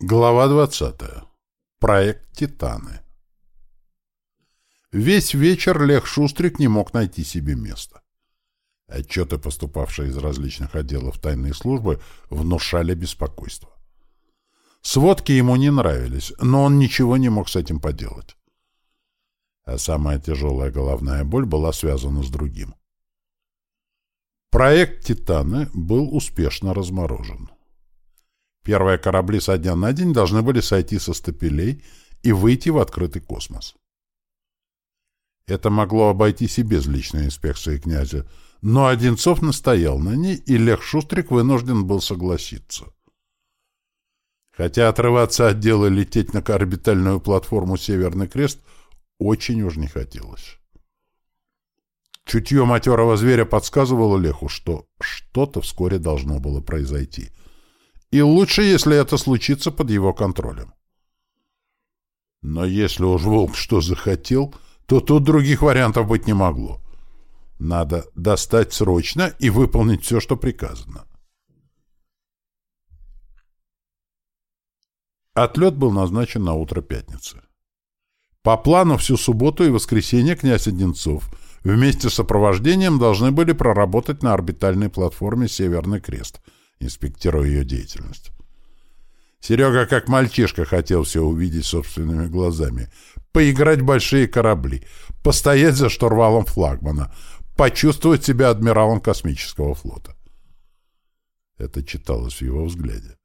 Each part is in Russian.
Глава 20. Проект «Титаны». Весь вечер Лех Шустрик не мог найти себе места. Отчеты, поступавшие из различных отделов тайной службы, внушали беспокойство. Сводки ему не нравились, но он ничего не мог с этим поделать. А самая тяжелая головная боль была связана с другим. Проект «Титаны» был успешно разморожен. Первые корабли со дня на день должны были сойти со стапелей и выйти в открытый космос. Это могло обойтись и без личной инспекции князя, но Одинцов настоял на ней, и Лех Шустрик вынужден был согласиться. Хотя отрываться от дела и лететь на орбитальную платформу «Северный крест» очень уж не хотелось. Чутье матерого зверя подсказывало Леху, что что-то вскоре должно было произойти — и лучше, если это случится под его контролем. Но если уж волк что захотел, то тут других вариантов быть не могло. Надо достать срочно и выполнить все, что приказано. Отлет был назначен на утро пятницы. По плану всю субботу и воскресенье князь Одинцов вместе с сопровождением должны были проработать на орбитальной платформе «Северный крест», инспектируя ее деятельность. Серега, как мальчишка, хотел все увидеть собственными глазами. Поиграть в большие корабли, постоять за штурвалом флагмана, почувствовать себя адмиралом космического флота. Это читалось в его взгляде.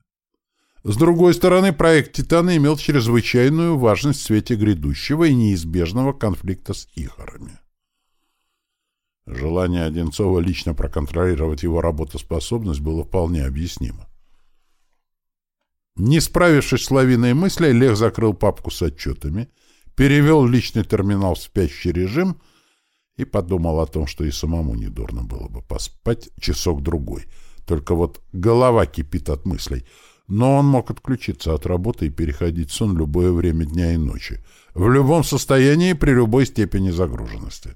С другой стороны, проект «Титана» имел чрезвычайную важность в свете грядущего и неизбежного конфликта с Ихорами. Желание Одинцова лично проконтролировать его работоспособность было вполне объяснимо. Не справившись с лавиной мыслей, Лех закрыл папку с отчетами, перевел личный терминал в спящий режим и подумал о том, что и самому недурно было бы поспать часок-другой. Только вот голова кипит от мыслей. Но он мог отключиться от работы и переходить в сон любое время дня и ночи, в любом состоянии при любой степени загруженности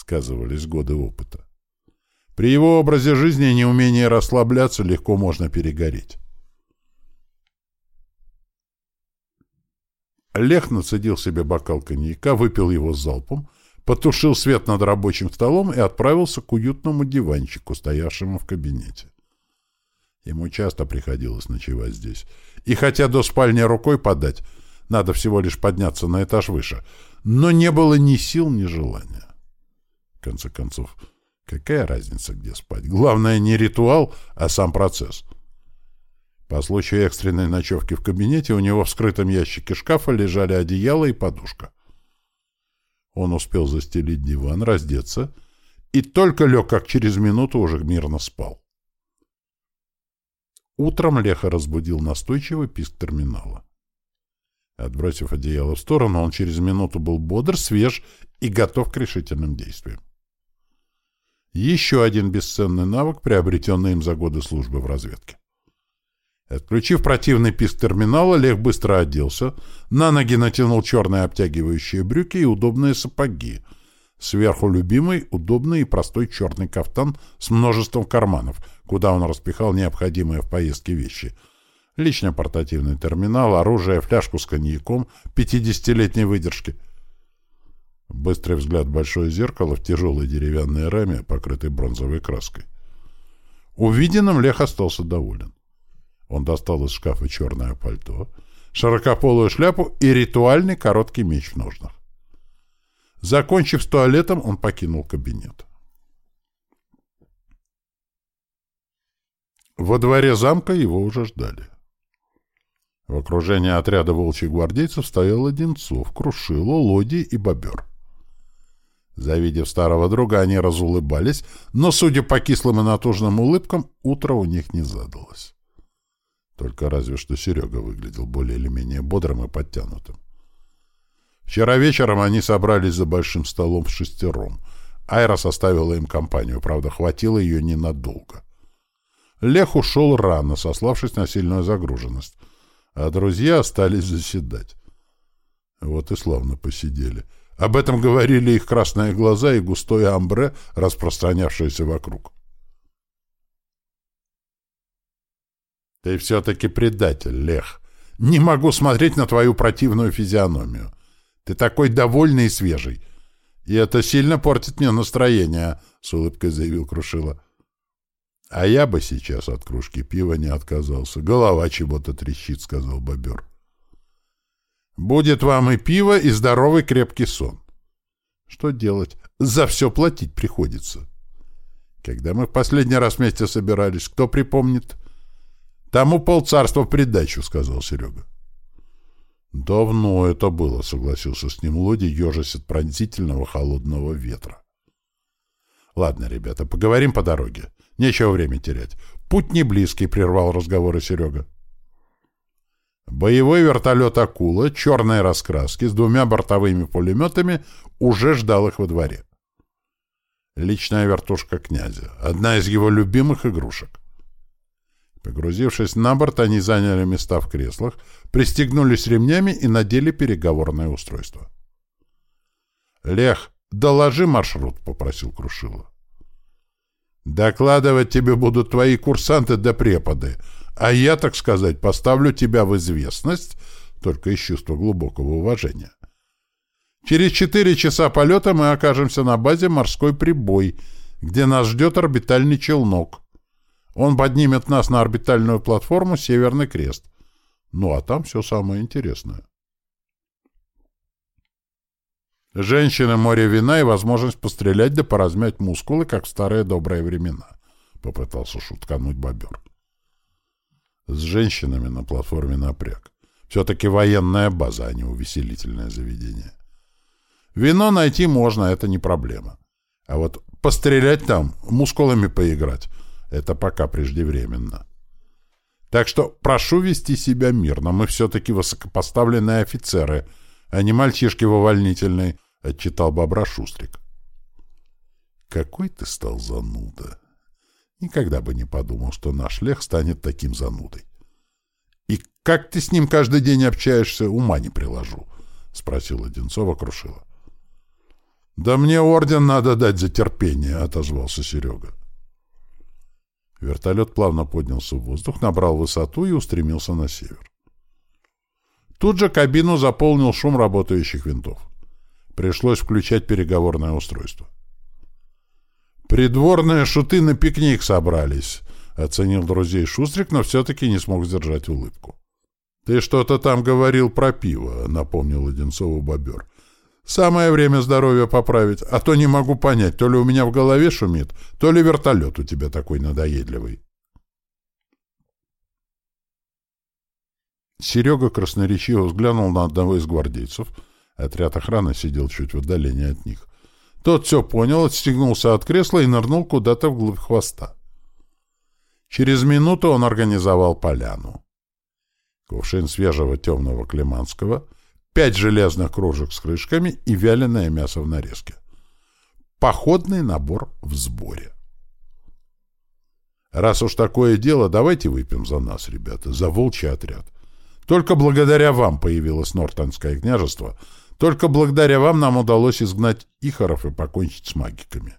сказывались годы опыта. При его образе жизни и неумении расслабляться легко можно перегореть. Лех нацедил себе бокал коньяка, выпил его залпом, потушил свет над рабочим столом и отправился к уютному диванчику, стоявшему в кабинете. Ему часто приходилось ночевать здесь. И хотя до спальни рукой подать, надо всего лишь подняться на этаж выше, но не было ни сил, ни желания. Конце концов, какая разница, где спать? Главное не ритуал, а сам процесс. По случаю экстренной ночевки в кабинете у него в скрытом ящике шкафа лежали одеяло и подушка. Он успел застелить диван, раздеться, и только лег, как через минуту уже мирно спал. Утром Леха разбудил настойчивый писк терминала. Отбросив одеяло в сторону, он через минуту был бодр, свеж и готов к решительным действиям. Еще один бесценный навык, приобретенный им за годы службы в разведке. Отключив противный писк терминала, Лех быстро оделся, на ноги натянул черные обтягивающие брюки и удобные сапоги. Сверху любимый, удобный и простой черный кафтан с множеством карманов, куда он распихал необходимые в поездке вещи. Лично портативный терминал, оружие, фляжку с коньяком 50-летней выдержки — Быстрый взгляд в большое зеркало в тяжелой деревянной раме, покрытой бронзовой краской. Увиденным Лех остался доволен. Он достал из шкафа черное пальто, широкополую шляпу и ритуальный короткий меч в ножнах. Закончив с туалетом, он покинул кабинет. Во дворе замка его уже ждали. В окружении отряда волчьих гвардейцев стоял Одинцов, Крушило, Лоди и Бобер. Завидев старого друга, они разулыбались, но, судя по кислым и натужным улыбкам, утро у них не задалось. Только разве что Серега выглядел более или менее бодрым и подтянутым. Вчера вечером они собрались за большим столом в шестером. Айра составила им компанию, правда, хватило ее ненадолго. Лех ушел рано, сославшись на сильную загруженность, а друзья остались заседать. Вот и славно посидели — об этом говорили их красные глаза и густое амбре, распространявшееся вокруг. «Ты все-таки предатель, Лех», Не могу смотреть на твою противную физиономию. Ты такой довольный и свежий. И это сильно портит мне настроение, — с улыбкой заявил Крушила. — А я бы сейчас от кружки пива не отказался. Голова чего-то трещит, — сказал бобер. — Будет вам и пиво, и здоровый крепкий сон. Что делать? За все платить приходится. Когда мы в последний раз вместе собирались, кто припомнит? Тому полцарства в придачу, — сказал Серега. Давно это было, — согласился с ним Лоди, ежась от пронзительного холодного ветра. Ладно, ребята, поговорим по дороге. Нечего время терять. Путь не близкий, — прервал разговоры Серега. Боевой вертолет «Акула» черной раскраски с двумя бортовыми пулеметами уже ждал их во дворе. Личная вертушка князя, одна из его любимых игрушек. Погрузившись на борт, они заняли места в креслах, пристегнулись ремнями и надели переговорное устройство. «Лех, доложи маршрут», — попросил Крушило. «Докладывать тебе будут твои курсанты да преподы, а я, так сказать, поставлю тебя в известность, только из чувства глубокого уважения. Через четыре часа полета мы окажемся на базе «Морской прибой», где нас ждет орбитальный челнок. Он поднимет нас на орбитальную платформу «Северный крест». Ну, а там все самое интересное. Женщины, море вина и возможность пострелять да поразмять мускулы, как в старые добрые времена, — попытался шуткануть бобер. С женщинами на платформе напряг. Все-таки военная база, а не увеселительное заведение. Вино найти можно, это не проблема. А вот пострелять там, мускулами поиграть, это пока преждевременно. Так что прошу вести себя мирно. Мы все-таки высокопоставленные офицеры, а не мальчишки в увольнительной, — отчитал бобра Шустрик. Какой ты стал зануда! Никогда бы не подумал, что наш Лех станет таким занудой. И как ты с ним каждый день общаешься, ума не приложу, — спросила Одинцова Крушила. — Да мне орден надо дать за терпение, — отозвался Серега. Вертолет плавно поднялся в воздух, набрал высоту и устремился на север. Тут же кабину заполнил шум работающих винтов. Пришлось включать переговорное устройство. «Придворные шуты на пикник собрались», — оценил друзей Шустрик, но все-таки не смог сдержать улыбку. «Ты что-то там говорил про пиво», — напомнил Одинцову бобер. Самое время здоровье поправить, а то не могу понять, то ли у меня в голове шумит, то ли вертолет у тебя такой надоедливый. Серега красноречиво взглянул на одного из гвардейцев. Отряд охраны сидел чуть в отдалении от них. Тот все понял, отстегнулся от кресла и нырнул куда-то вглубь хвоста. Через минуту он организовал поляну. Кувшин свежего темного клеманского — пять железных кружек с крышками и вяленое мясо в нарезке. Походный набор в сборе. Раз уж такое дело, давайте выпьем за нас, ребята, за волчий отряд. Только благодаря вам появилось Нортонское княжество, только благодаря вам нам удалось изгнать ихоров и покончить с магиками.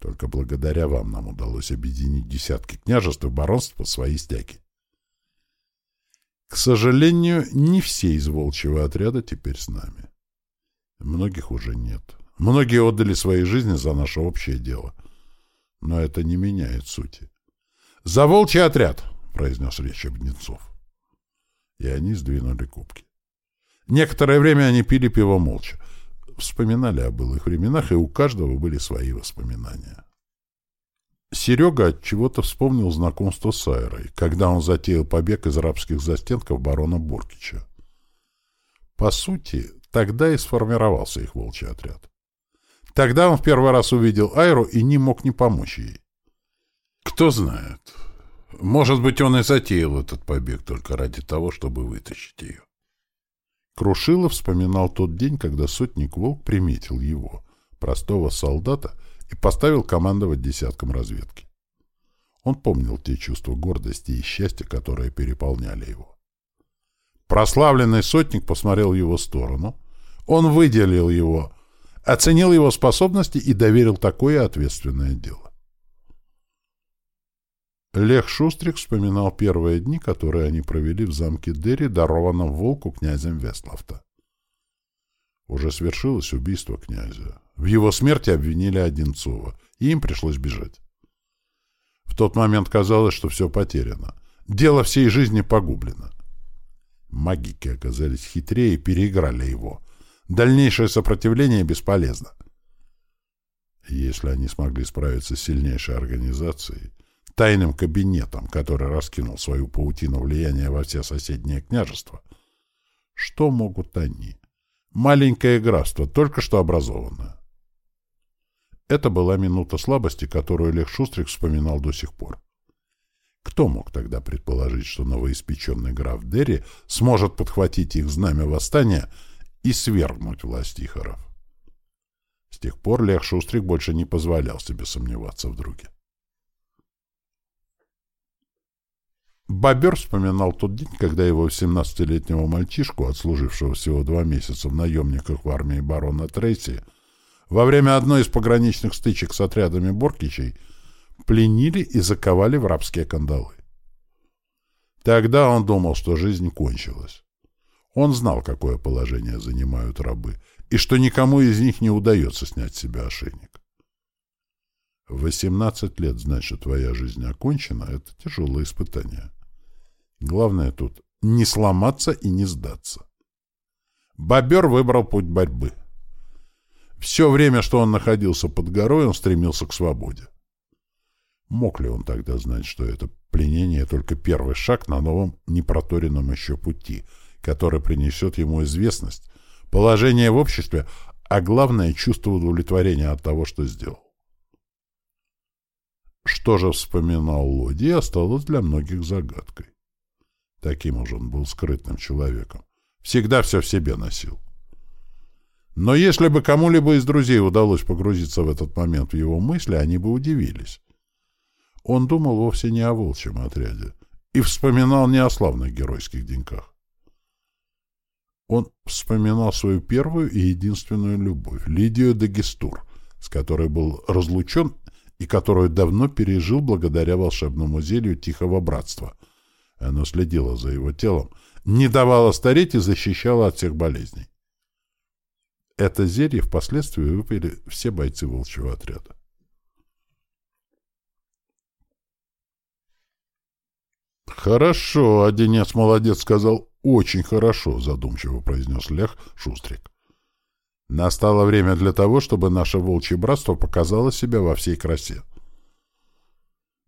Только благодаря вам нам удалось объединить десятки княжеств и баронств под свои стяги. К сожалению, не все из волчьего отряда теперь с нами. Многих уже нет. Многие отдали свои жизни за наше общее дело. Но это не меняет сути. «За волчий отряд!» — произнес речь Обнецов. И они сдвинули кубки. Некоторое время они пили пиво молча. Вспоминали о былых временах, и у каждого были свои воспоминания. Серега от чего-то вспомнил знакомство с Айрой, когда он затеял побег из рабских застенков барона Буркича. По сути, тогда и сформировался их волчий отряд. Тогда он в первый раз увидел Айру и не мог не помочь ей. Кто знает, может быть, он и затеял этот побег только ради того, чтобы вытащить ее. Крушилов вспоминал тот день, когда сотник Волк приметил его, простого солдата, и поставил командовать десятком разведки. Он помнил те чувства гордости и счастья, которые переполняли его. Прославленный сотник посмотрел в его сторону. Он выделил его, оценил его способности и доверил такое ответственное дело. Лех Шустрик вспоминал первые дни, которые они провели в замке Дерри, дарованном волку князем Вестлофта. Уже свершилось убийство князя. В его смерти обвинили Одинцова, и им пришлось бежать. В тот момент казалось, что все потеряно. Дело всей жизни погублено. Магики оказались хитрее и переиграли его. Дальнейшее сопротивление бесполезно. Если они смогли справиться с сильнейшей организацией, тайным кабинетом, который раскинул свою паутину влияния во все соседние княжества, что могут они? Маленькое графство, только что образованное. Это была минута слабости, которую Лех Шустрик вспоминал до сих пор. Кто мог тогда предположить, что новоиспеченный граф Дерри сможет подхватить их знамя восстания и свергнуть власть Ихоров? С тех пор Лех Шустрик больше не позволял себе сомневаться в друге. Бобер вспоминал тот день, когда его 17-летнего мальчишку, отслужившего всего два месяца в наемниках в армии барона Трейси, во время одной из пограничных стычек с отрядами Боркичей пленили и заковали в рабские кандалы. Тогда он думал, что жизнь кончилась. Он знал, какое положение занимают рабы, и что никому из них не удается снять себя ошейник. В 18 лет знать, что твоя жизнь окончена, это тяжелое испытание. Главное тут — не сломаться и не сдаться. Бобер выбрал путь борьбы. Все время, что он находился под горой, он стремился к свободе. Мог ли он тогда знать, что это пленение — только первый шаг на новом непроторенном еще пути, который принесет ему известность, положение в обществе, а главное — чувство удовлетворения от того, что сделал? Что же вспоминал Лоди, осталось для многих загадкой. Таким уж он был скрытным человеком. Всегда все в себе носил. Но если бы кому-либо из друзей удалось погрузиться в этот момент в его мысли, они бы удивились. Он думал вовсе не о волчьем отряде и вспоминал не о славных геройских деньках. Он вспоминал свою первую и единственную любовь, Лидию Дагестур, с которой был разлучен и которую давно пережил благодаря волшебному зелью Тихого Братства — оно следило за его телом, не давало стареть и защищало от всех болезней. Это зелье впоследствии выпили все бойцы волчьего отряда. «Хорошо, Одинец молодец», — сказал. «Очень хорошо», — задумчиво произнес Лех Шустрик. «Настало время для того, чтобы наше волчье братство показало себя во всей красе.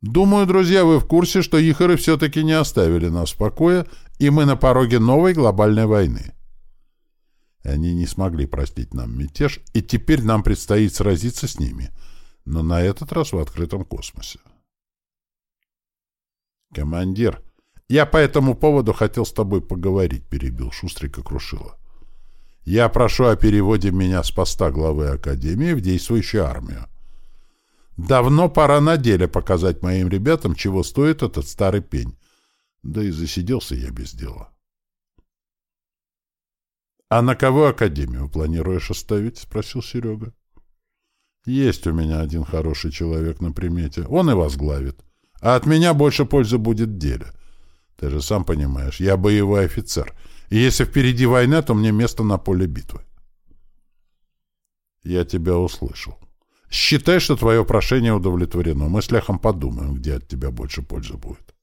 Думаю, друзья, вы в курсе, что Ихоры все-таки не оставили нас в покое, и мы на пороге новой глобальной войны. Они не смогли простить нам мятеж, и теперь нам предстоит сразиться с ними, но на этот раз в открытом космосе. «Командир, я по этому поводу хотел с тобой поговорить», — перебил Шустрика Крушила. «Я прошу о переводе меня с поста главы Академии в действующую армию. Давно пора на деле показать моим ребятам, чего стоит этот старый пень. Да и засиделся я без дела. — А на кого академию планируешь оставить? — спросил Серега. — Есть у меня один хороший человек на примете. Он и возглавит. А от меня больше пользы будет деле. Ты же сам понимаешь, я боевой офицер. И если впереди война, то мне место на поле битвы. — Я тебя услышал. Считай, что твое прошение удовлетворено. Мы с Лехом подумаем, где от тебя больше пользы будет.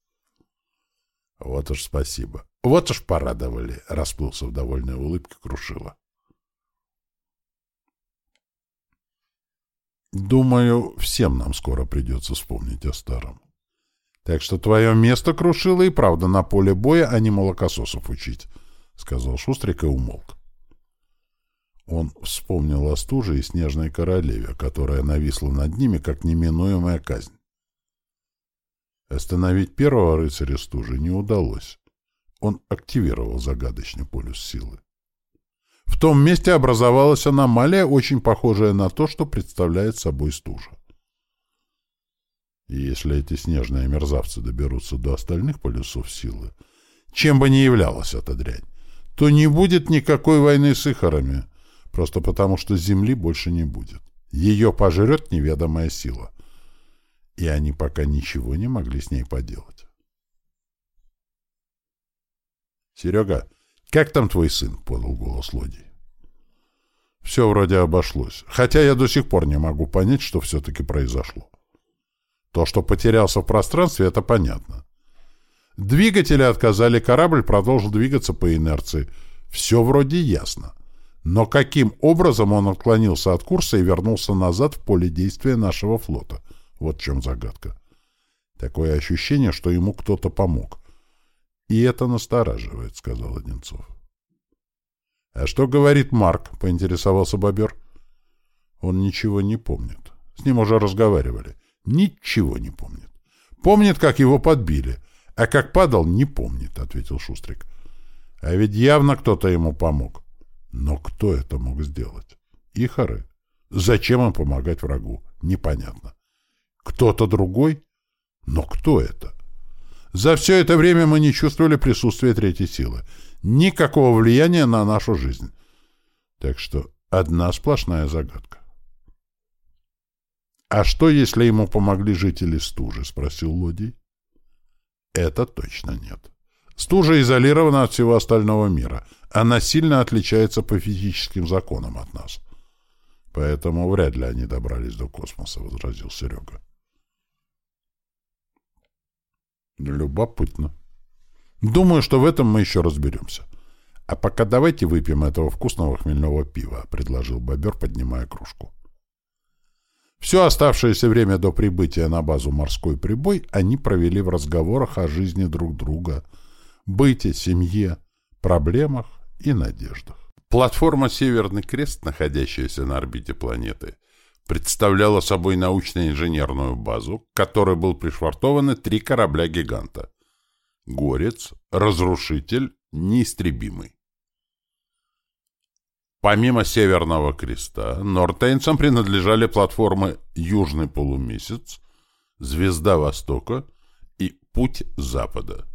Вот уж спасибо. Вот уж порадовали, расплылся в довольной улыбке Крушила. Думаю, всем нам скоро придется вспомнить о старом. Так что твое место крушило и правда на поле боя, а не молокососов учить, — сказал Шустрик и умолк. Он вспомнил о стуже и снежной королеве, которая нависла над ними, как неминуемая казнь. Остановить первого рыцаря стужи не удалось. Он активировал загадочный полюс силы. В том месте образовалась аномалия, очень похожая на то, что представляет собой стужа. И если эти снежные мерзавцы доберутся до остальных полюсов силы, чем бы ни являлась эта дрянь, то не будет никакой войны с Ихарами — просто потому что земли больше не будет. Ее пожрет неведомая сила. И они пока ничего не могли с ней поделать. «Серега, как там твой сын?» — подал голос Лодий. «Все вроде обошлось. Хотя я до сих пор не могу понять, что все-таки произошло. То, что потерялся в пространстве, это понятно. Двигатели отказали, корабль продолжил двигаться по инерции. Все вроде ясно. Но каким образом он отклонился от курса и вернулся назад в поле действия нашего флота? Вот в чем загадка. Такое ощущение, что ему кто-то помог. И это настораживает, — сказал Одинцов. — А что говорит Марк? — поинтересовался Бобер. — Он ничего не помнит. С ним уже разговаривали. Ничего не помнит. Помнит, как его подбили. А как падал, не помнит, — ответил Шустрик. А ведь явно кто-то ему помог. Но кто это мог сделать? Ихары. Зачем им помогать врагу? Непонятно. Кто-то другой? Но кто это? За все это время мы не чувствовали присутствия третьей силы. Никакого влияния на нашу жизнь. Так что одна сплошная загадка. «А что, если ему помогли жители стужи?» — спросил Лодий. Это точно нет. Стужа изолирована от всего остального мира. Она сильно отличается по физическим законам от нас. Поэтому вряд ли они добрались до космоса, — возразил Серега. Любопытно. Думаю, что в этом мы еще разберемся. А пока давайте выпьем этого вкусного хмельного пива, — предложил Бобер, поднимая кружку. Все оставшееся время до прибытия на базу «Морской прибой» они провели в разговорах о жизни друг друга, быте, семье, проблемах и надеждах. Платформа «Северный крест», находящаяся на орбите планеты, представляла собой научно-инженерную базу, к которой был пришвартованы три корабля-гиганта — «Горец», «Разрушитель», «Неистребимый». Помимо Северного Креста, нортейнцам принадлежали платформы «Южный полумесяц», «Звезда Востока» и «Путь Запада».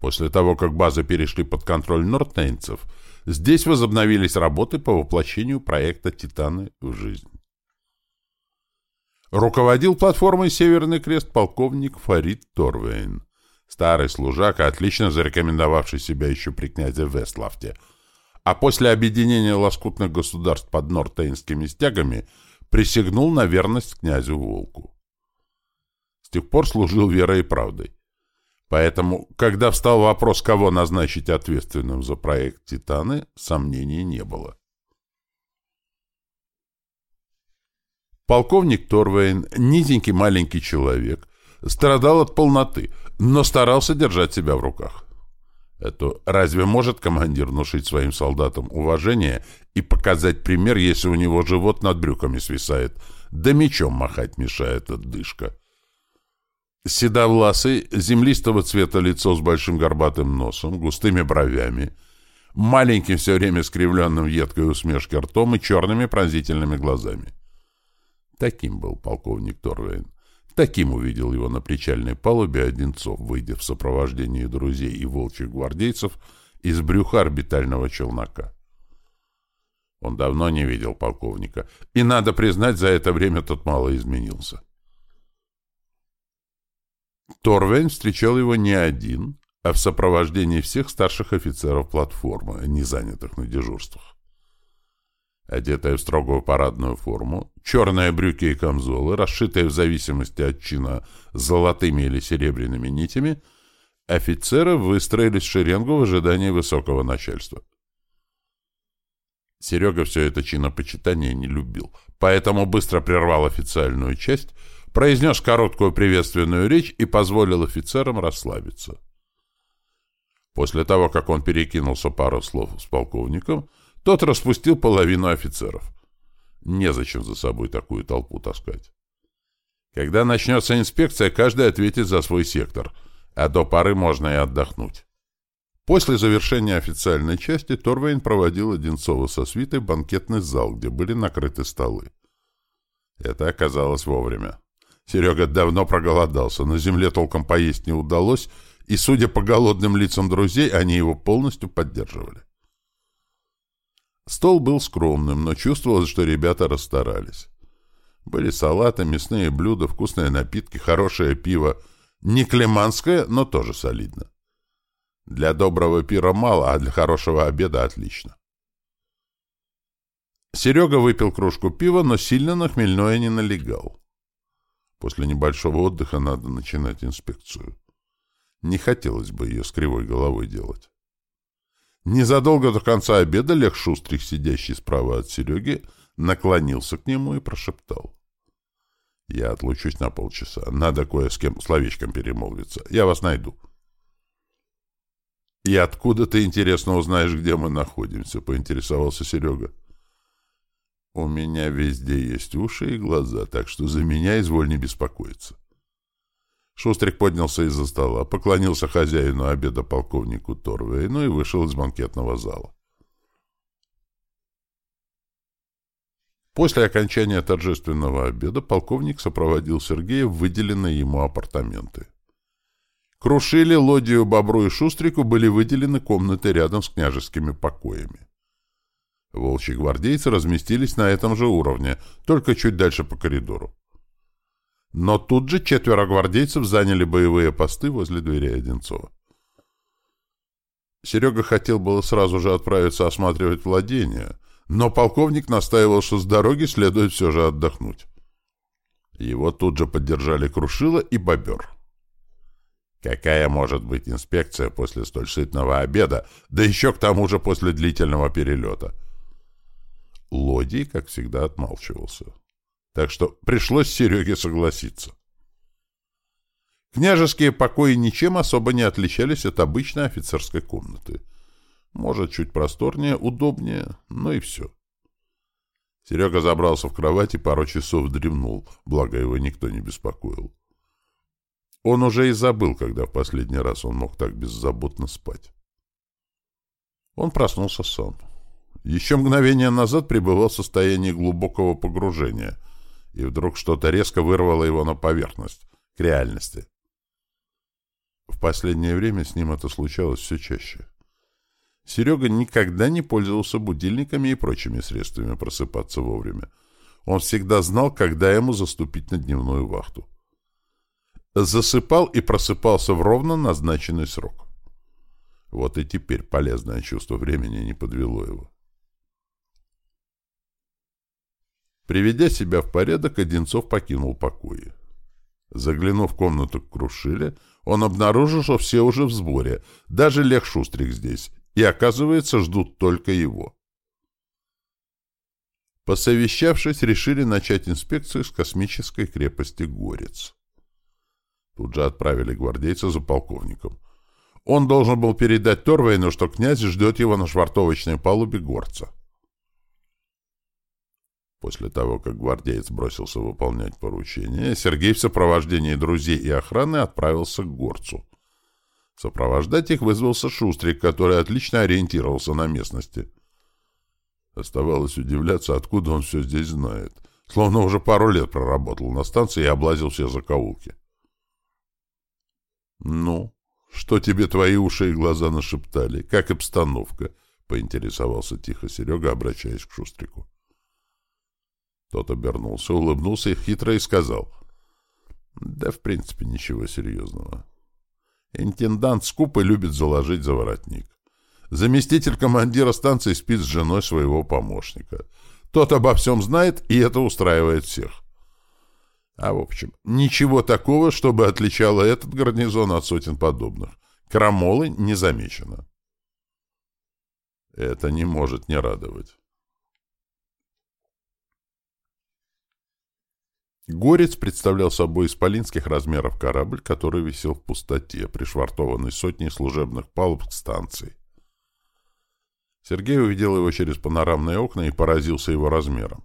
После того, как базы перешли под контроль нортейнцев, здесь возобновились работы по воплощению проекта «Титаны» в жизнь. Руководил платформой «Северный крест» полковник Фарид Торвейн, старый служака, отлично зарекомендовавший себя еще при князе Вестлафте – а после объединения лоскутных государств под нортейнскими стягами присягнул на верность князю Волку. С тех пор служил верой и правдой. Поэтому, когда встал вопрос, кого назначить ответственным за проект «Титаны», сомнений не было. Полковник Торвейн, низенький маленький человек, страдал от полноты, но старался держать себя в руках. Это разве может командир внушить своим солдатам уважение и показать пример, если у него живот над брюками свисает, да мечом махать мешает отдышка? Седовласый, землистого цвета лицо с большим горбатым носом, густыми бровями, маленьким все время скривленным едкой усмешки ртом и черными пронзительными глазами. Таким был полковник Торвейн. Таким увидел его на причальной палубе Одинцов, выйдя в сопровождении друзей и волчьих гвардейцев из брюха орбитального челнока. Он давно не видел полковника, и, надо признать, за это время тот мало изменился. Торвейн встречал его не один, а в сопровождении всех старших офицеров платформы, не занятых на дежурствах одетая в строгую парадную форму, черные брюки и камзолы, расшитые в зависимости от чина золотыми или серебряными нитями, офицеры выстроились в шеренгу в ожидании высокого начальства. Серега все это чинопочитание не любил, поэтому быстро прервал официальную часть, произнес короткую приветственную речь и позволил офицерам расслабиться. После того, как он перекинулся пару слов с полковником, тот распустил половину офицеров. Незачем за собой такую толпу таскать. Когда начнется инспекция, каждый ответит за свой сектор, а до поры можно и отдохнуть. После завершения официальной части Торвейн проводил Одинцова со свитой банкетный зал, где были накрыты столы. Это оказалось вовремя. Серега давно проголодался, на земле толком поесть не удалось, и, судя по голодным лицам друзей, они его полностью поддерживали. Стол был скромным, но чувствовалось, что ребята расстарались. Были салаты, мясные блюда, вкусные напитки, хорошее пиво. Не клеманское, но тоже солидно. Для доброго пира мало, а для хорошего обеда отлично. Серега выпил кружку пива, но сильно на хмельное не налегал. После небольшого отдыха надо начинать инспекцию. Не хотелось бы ее с кривой головой делать. Незадолго до конца обеда Лех Шустрик, сидящий справа от Сереги, наклонился к нему и прошептал. «Я отлучусь на полчаса. Надо кое с кем словечком перемолвиться. Я вас найду». «И откуда ты, интересно, узнаешь, где мы находимся?» — поинтересовался Серега. «У меня везде есть уши и глаза, так что за меня изволь не беспокоиться». Шустрик поднялся из-за стола, поклонился хозяину обеда полковнику Торвейну и вышел из банкетного зала. После окончания торжественного обеда полковник сопроводил Сергея в выделенные ему апартаменты. Крушили, Лодию, Бобру и Шустрику были выделены комнаты рядом с княжескими покоями. Волчьи гвардейцы разместились на этом же уровне, только чуть дальше по коридору. Но тут же четверо гвардейцев заняли боевые посты возле двери Одинцова. Серега хотел было сразу же отправиться осматривать владения, но полковник настаивал, что с дороги следует все же отдохнуть. Его тут же поддержали Крушила и Бобер. Какая может быть инспекция после столь сытного обеда, да еще к тому же после длительного перелета? Лодий, как всегда, отмалчивался. Так что пришлось Сереге согласиться. Княжеские покои ничем особо не отличались от обычной офицерской комнаты. Может, чуть просторнее, удобнее, но и все. Серега забрался в кровать и пару часов дремнул, благо его никто не беспокоил. Он уже и забыл, когда в последний раз он мог так беззаботно спать. Он проснулся сам. Еще мгновение назад пребывал в состоянии глубокого погружения, и вдруг что-то резко вырвало его на поверхность, к реальности. В последнее время с ним это случалось все чаще. Серега никогда не пользовался будильниками и прочими средствами просыпаться вовремя. Он всегда знал, когда ему заступить на дневную вахту засыпал и просыпался в ровно назначенный срок. Вот и теперь полезное чувство времени не подвело его. Приведя себя в порядок, Одинцов покинул покои. Заглянув в комнату к Крушиле, он обнаружил, что все уже в сборе, даже Лех Шустрик здесь, и, оказывается, ждут только его. Посовещавшись, решили начать инспекцию с космической крепости Горец. Тут же отправили гвардейца за полковником. Он должен был передать Торвейну, что князь ждет его на швартовочной палубе горца. После того, как гвардеец бросился выполнять поручение, Сергей в сопровождении друзей и охраны отправился к горцу. Сопровождать их вызвался Шустрик, который отлично ориентировался на местности. Оставалось удивляться, откуда он все здесь знает. Словно уже пару лет проработал на станции и облазил все закоулки. «Ну, что тебе твои уши и глаза нашептали? Как обстановка?» — поинтересовался тихо Серега, обращаясь к Шустрику. Тот обернулся, улыбнулся и хитро и сказал. «Да, в принципе, ничего серьезного. Интендант скупо любит заложить за воротник. Заместитель командира станции спит с женой своего помощника. Тот обо всем знает, и это устраивает всех. А в общем, ничего такого, чтобы отличало этот гарнизон от сотен подобных. Крамолы не замечено. Это не может не радовать. Горец представлял собой исполинских размеров корабль, который висел в пустоте, пришвартованный сотней служебных палуб к станции. Сергей увидел его через панорамные окна и поразился его размером.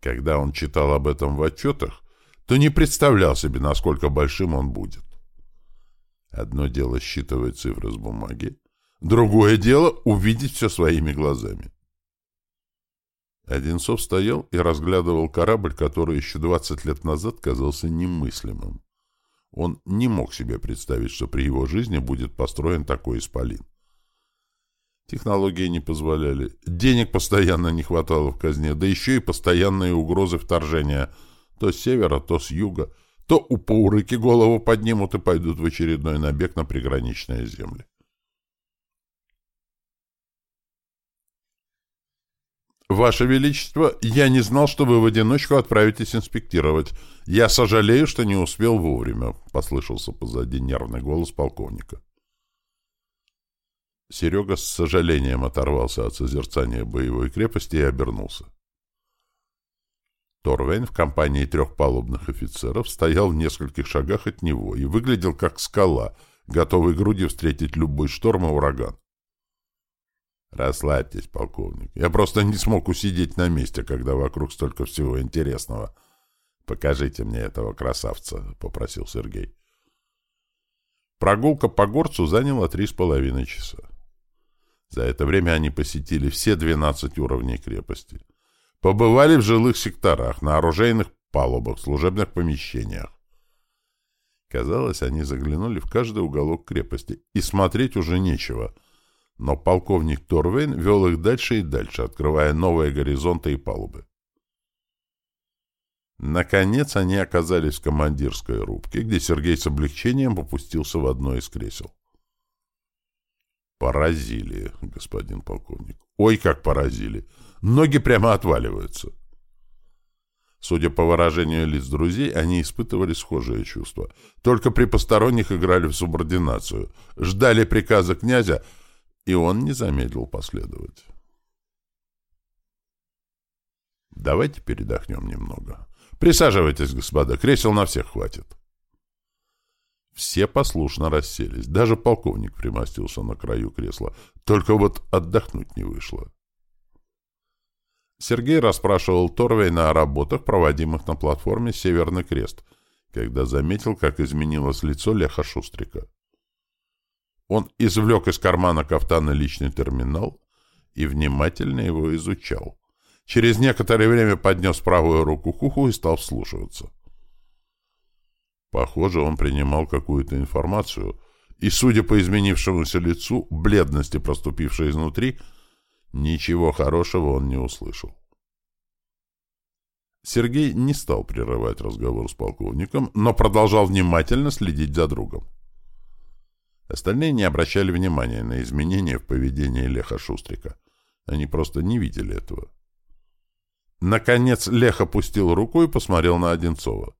Когда он читал об этом в отчетах, то не представлял себе, насколько большим он будет. Одно дело считывать цифры с бумаги, другое дело увидеть все своими глазами. Одинцов стоял и разглядывал корабль, который еще 20 лет назад казался немыслимым. Он не мог себе представить, что при его жизни будет построен такой исполин. Технологии не позволяли. Денег постоянно не хватало в казне, да еще и постоянные угрозы вторжения. То с севера, то с юга. То у Паурыки голову поднимут и пойдут в очередной набег на приграничные земли. «Ваше Величество, я не знал, что вы в одиночку отправитесь инспектировать. Я сожалею, что не успел вовремя», — послышался позади нервный голос полковника. Серега с сожалением оторвался от созерцания боевой крепости и обернулся. Торвейн в компании трех палубных офицеров стоял в нескольких шагах от него и выглядел как скала, готовый грудью встретить любой шторм и ураган. «Расслабьтесь, полковник. Я просто не смог усидеть на месте, когда вокруг столько всего интересного. Покажите мне этого красавца», — попросил Сергей. Прогулка по горцу заняла три с половиной часа. За это время они посетили все 12 уровней крепости. Побывали в жилых секторах, на оружейных палубах, служебных помещениях. Казалось, они заглянули в каждый уголок крепости, и смотреть уже нечего — но полковник Торвейн вел их дальше и дальше, открывая новые горизонты и палубы. Наконец они оказались в командирской рубке, где Сергей с облегчением попустился в одно из кресел. Поразили, господин полковник. Ой, как поразили. Ноги прямо отваливаются. Судя по выражению лиц друзей, они испытывали схожие чувства. Только при посторонних играли в субординацию. Ждали приказа князя, и он не замедлил последовать. Давайте передохнем немного. Присаживайтесь, господа, кресел на всех хватит. Все послушно расселись. Даже полковник примостился на краю кресла. Только вот отдохнуть не вышло. Сергей расспрашивал Торвейна о работах, проводимых на платформе «Северный крест», когда заметил, как изменилось лицо Леха Шустрика. Он извлек из кармана кафтана личный терминал и внимательно его изучал. Через некоторое время поднес правую руку к уху и стал вслушиваться. Похоже, он принимал какую-то информацию, и, судя по изменившемуся лицу, бледности, проступившей изнутри, ничего хорошего он не услышал. Сергей не стал прерывать разговор с полковником, но продолжал внимательно следить за другом. Остальные не обращали внимания на изменения в поведении Леха Шустрика. Они просто не видели этого. Наконец Лех опустил руку и посмотрел на Одинцова.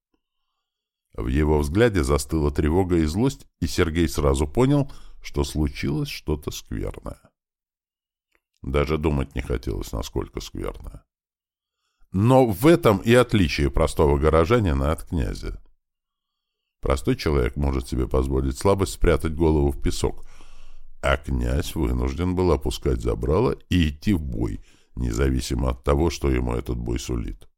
В его взгляде застыла тревога и злость, и Сергей сразу понял, что случилось что-то скверное. Даже думать не хотелось, насколько скверное. Но в этом и отличие простого горожанина от князя. Простой человек может себе позволить слабость спрятать голову в песок, а князь вынужден был опускать забрало и идти в бой, независимо от того, что ему этот бой сулит.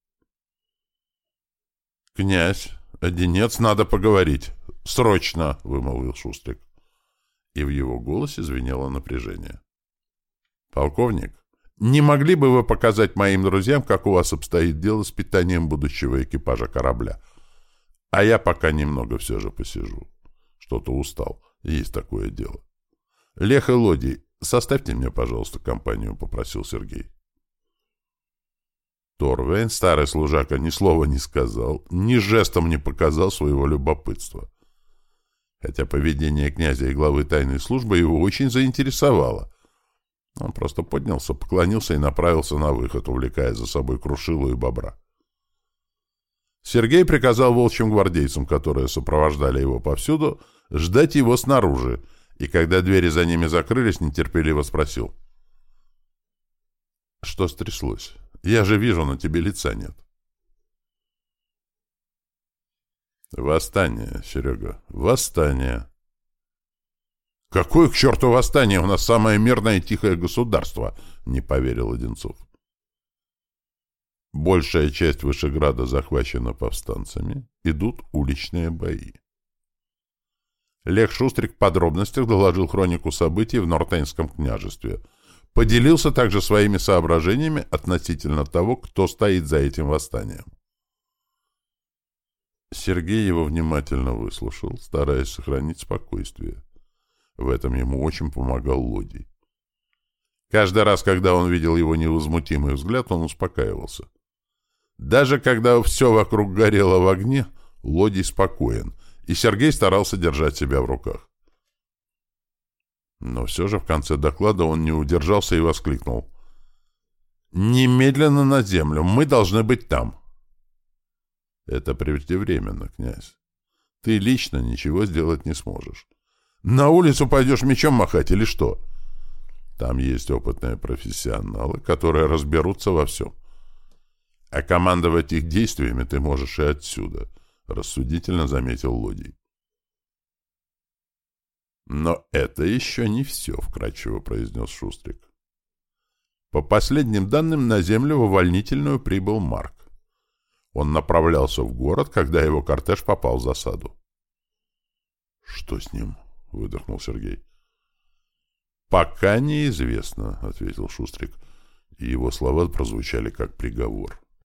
«Князь, одинец, надо поговорить. Срочно!» — вымолвил Шустрик. И в его голосе звенело напряжение. «Полковник, не могли бы вы показать моим друзьям, как у вас обстоит дело с питанием будущего экипажа корабля?» А я пока немного все же посижу. Что-то устал. Есть такое дело. Лех и Лодий, составьте мне, пожалуйста, компанию, попросил Сергей. Торвейн, старый служака, ни слова не сказал, ни жестом не показал своего любопытства. Хотя поведение князя и главы тайной службы его очень заинтересовало. Он просто поднялся, поклонился и направился на выход, увлекая за собой Крушилу и Бобра. Сергей приказал волчьим гвардейцам, которые сопровождали его повсюду, ждать его снаружи, и когда двери за ними закрылись, нетерпеливо спросил. «Что стряслось? Я же вижу, на тебе лица нет». «Восстание, Серега, восстание». «Какое к черту восстание? У нас самое мирное и тихое государство», — не поверил Одинцов. Большая часть Вышеграда захвачена повстанцами. Идут уличные бои. Лех Шустрик в подробностях доложил хронику событий в Нортейнском княжестве. Поделился также своими соображениями относительно того, кто стоит за этим восстанием. Сергей его внимательно выслушал, стараясь сохранить спокойствие. В этом ему очень помогал Лодий. Каждый раз, когда он видел его невозмутимый взгляд, он успокаивался. Даже когда все вокруг горело в огне, Лодий спокоен, и Сергей старался держать себя в руках. Но все же в конце доклада он не удержался и воскликнул. «Немедленно на землю! Мы должны быть там!» «Это преждевременно, князь. Ты лично ничего сделать не сможешь. На улицу пойдешь мечом махать или что?» Там есть опытные профессионалы, которые разберутся во всем. А командовать их действиями ты можешь и отсюда, — рассудительно заметил Лодий. «Но это еще не все», — вкратчиво произнес Шустрик. По последним данным, на землю в увольнительную прибыл Марк. Он направлялся в город, когда его кортеж попал в засаду. «Что с ним?» — выдохнул Сергей. «Пока неизвестно», — ответил Шустрик, и его слова прозвучали как приговор.